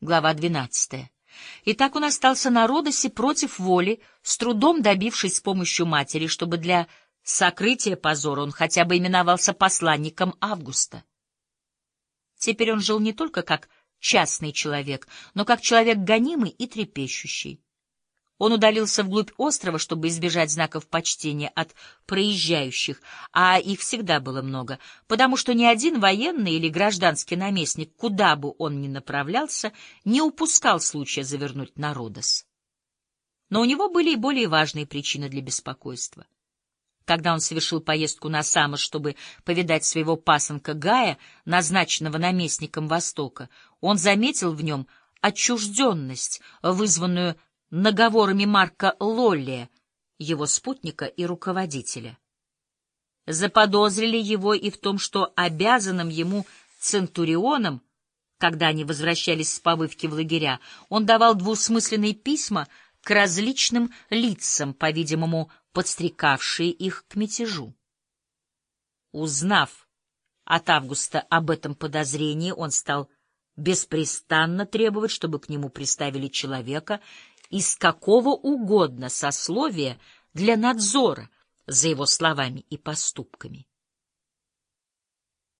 Глава 12. И так он остался на Родосе против воли, с трудом добившись с помощью матери, чтобы для сокрытия позора он хотя бы именовался посланником Августа. Теперь он жил не только как частный человек, но как человек гонимый и трепещущий. Он удалился вглубь острова, чтобы избежать знаков почтения от проезжающих, а их всегда было много, потому что ни один военный или гражданский наместник, куда бы он ни направлялся, не упускал случая завернуть на Родос. Но у него были и более важные причины для беспокойства. Когда он совершил поездку на Самос, чтобы повидать своего пасынка Гая, назначенного наместником Востока, он заметил в нем отчужденность, вызванную наговорами Марка Лолли, его спутника и руководителя. Заподозрили его и в том, что обязанным ему центурионом, когда они возвращались с повывки в лагеря, он давал двусмысленные письма к различным лицам, по-видимому, подстрекавшие их к мятежу. Узнав от Августа об этом подозрении, он стал беспрестанно требовать, чтобы к нему приставили человека, из какого угодно сословия для надзора за его словами и поступками.